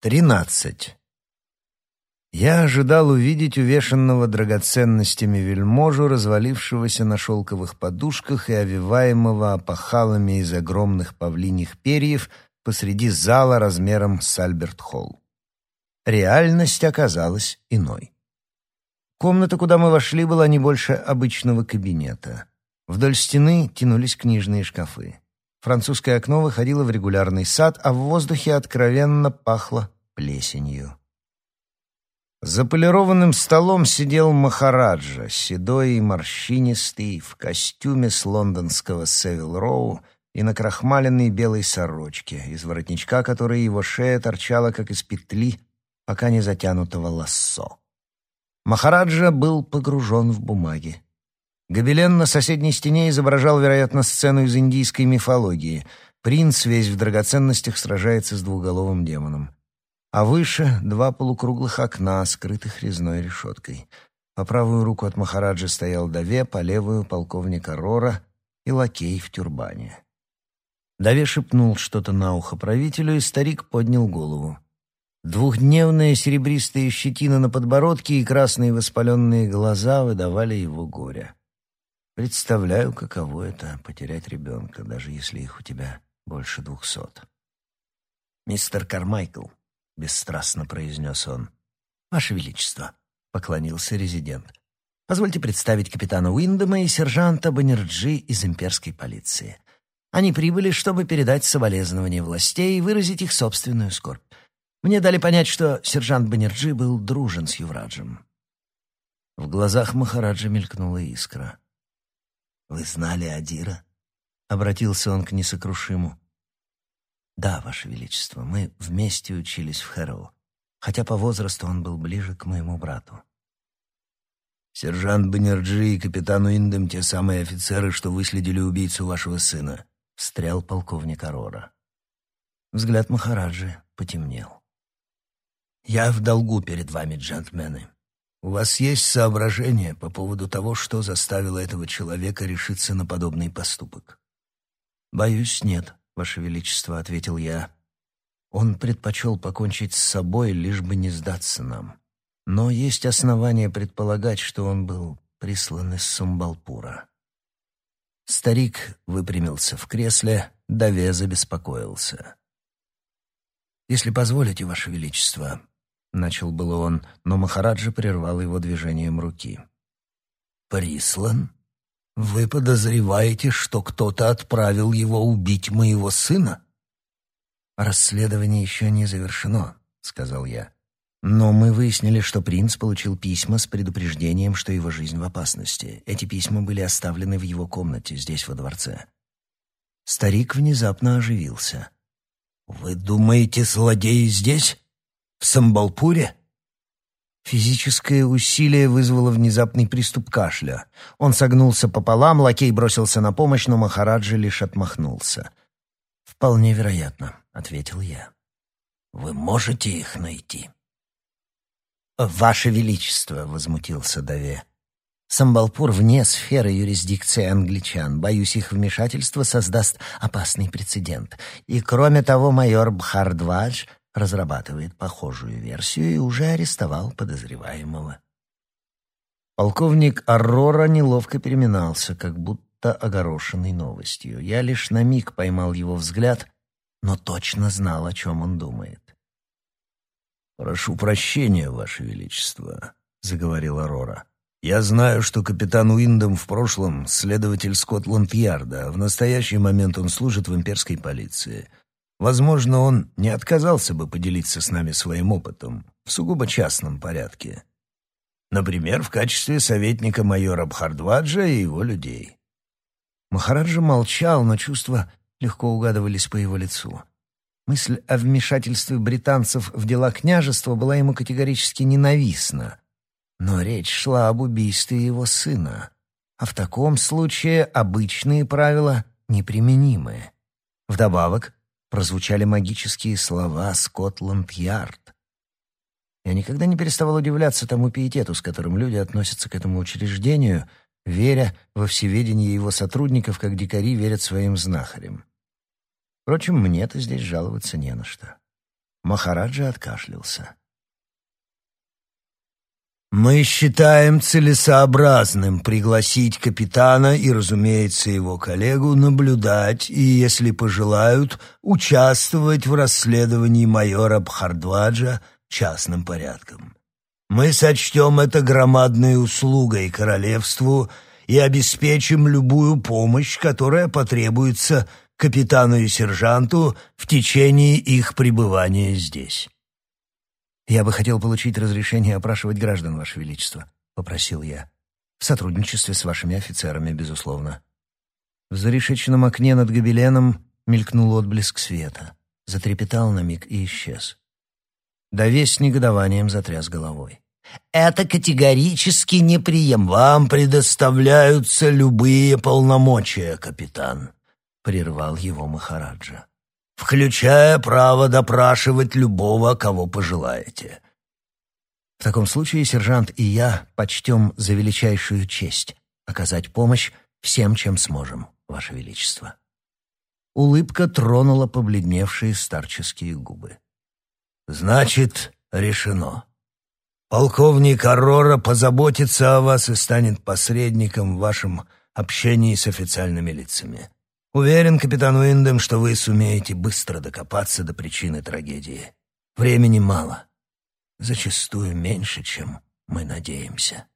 Тринадцать. Я ожидал увидеть увешанного драгоценностями вельможу, развалившегося на шелковых подушках и овиваемого опахалами из огромных павлиньих перьев посреди зала размером с Альберт-Холл. Реальность оказалась иной. Комната, куда мы вошли, была не больше обычного кабинета. Вдоль стены тянулись книжные шкафы. Французское окно выходило в регулярный сад, а в воздухе откровенно пахло плесенью. За полированным столом сидел Махараджа, седой и морщинистый, в костюме с лондонского Севил Роу и на крахмаленной белой сорочке, из воротничка которой его шея торчала, как из петли, пока не затянутого лассо. Махараджа был погружен в бумаги. Гобелен на соседней стене изображал, вероятно, сцену из индийской мифологии. Принц весь в драгоценностях сражается с двуголовым демоном. А выше — два полукруглых окна, скрытых резной решеткой. По правую руку от Махараджа стоял Даве, по левую — полковник Арора и лакей в тюрбане. Даве шепнул что-то на ухо правителю, и старик поднял голову. Двухдневная серебристая щетина на подбородке и красные воспаленные глаза выдавали его горе. Представляю, каково это — потерять ребенка, даже если их у тебя больше двухсот. «Мистер Кармайкл», — бесстрастно произнес он. «Ваше Величество», — поклонился резидент. «Позвольте представить капитана Уиндема и сержанта Баннерджи из имперской полиции. Они прибыли, чтобы передать соболезнования властей и выразить их собственную скорбь. Мне дали понять, что сержант Баннерджи был дружен с Ювраджем». В глазах Махараджа мелькнула искра. «Вы знали Адира?» — обратился он к несокрушиму. «Да, Ваше Величество, мы вместе учились в Хэроу, хотя по возрасту он был ближе к моему брату». «Сержант Баннерджи и капитан Уиндем — те самые офицеры, что выследили убийцу вашего сына», — встрял полковник Арора. Взгляд Махараджи потемнел. «Я в долгу перед вами, джентльмены. У вас есть соображения по поводу того, что заставило этого человека решиться на подобный поступок? Боюсь, нет, ваше величество, ответил я. Он предпочел покончить с собой, лишь бы не сдаться нам. Но есть основания предполагать, что он был прислан из Сумбалпура. Старик выпрямился в кресле, Даве забеспокоился. «Если позволите, Ваше Величество, — начал было он, но Махараджа прервал его движением руки. «Прислан? Вы подозреваете, что кто-то отправил его убить моего сына?» «Расследование еще не завершено», — сказал я. «Но мы выяснили, что принц получил письма с предупреждением, что его жизнь в опасности. Эти письма были оставлены в его комнате здесь, во дворце». Старик внезапно оживился. «Вы думаете, злодеи здесь?» В Самбалпуре? Физическое усилие вызвало внезапный приступ кашля. Он согнулся пополам, лакей бросился на помощь, но Махараджи лишь отмахнулся. «Вполне вероятно», — ответил я. «Вы можете их найти?» «Ваше Величество», — возмутился Даве. «Самбалпур вне сферы юрисдикции англичан. Боюсь, их вмешательство создаст опасный прецедент. И, кроме того, майор Бхардвадж разрабатывает похожую версию и уже арестовал подозреваемого. Полковник Аррора неловко переминался, как будто огорошенный новостью. Я лишь на миг поймал его взгляд, но точно знал, о чем он думает. «Прошу прощения, Ваше Величество», — заговорил Аррора. «Я знаю, что капитан Уиндом в прошлом следователь Скотланд-Ярда, в настоящий момент он служит в имперской полиции. Возможно, он не отказался бы поделиться с нами своим опытом в сугубо частном порядке. Например, в качестве советника майора Бхардваджа и его людей. Махараджа молчал, но чувства легко угадывались по его лицу. Мысль о вмешательстве британцев в дела княжества была ему категорически ненавистна. Но речь шла об убийстве его сына. А в таком случае обычные правила неприменимы. Вдобавок, прозвучали магические слова «Скотланд-Ярд». Я никогда не переставал удивляться тому пиетету, с которым люди относятся к этому учреждению, веря во всеведение его сотрудников, как дикари верят своим знахарям. Впрочем, мне-то здесь жаловаться не на что. Махараджа откашлялся. Мы считаем целесообразным пригласить капитана и, разумеется, его коллегу наблюдать и, если пожелают, участвовать в расследовании майора Бхардваджа частным порядком. Мы сочтем это громадной услугой королевству и обеспечим любую помощь, которая потребуется капитану и сержанту в течение их пребывания здесь. «Я бы хотел получить разрешение опрашивать граждан, Ваше Величество», — попросил я. «В сотрудничестве с вашими офицерами, безусловно». В зарешеченном окне над гобеленом мелькнул отблеск света, затрепетал на миг и исчез. Довесь с негодованием затряс головой. «Это категорически неприем. Вам предоставляются любые полномочия, капитан», — прервал его Махараджа включая право допрашивать любого, кого пожелаете. В таком случае сержант и я почтем за величайшую честь оказать помощь всем, чем сможем, Ваше Величество. Улыбка тронула побледневшие старческие губы. «Значит, решено. Полковник Аррора позаботится о вас и станет посредником в вашем общении с официальными лицами. Уверен, капитан Уиндем, что вы сумеете быстро докопаться до причины трагедии. Времени мало. Зачастую меньше, чем мы надеемся.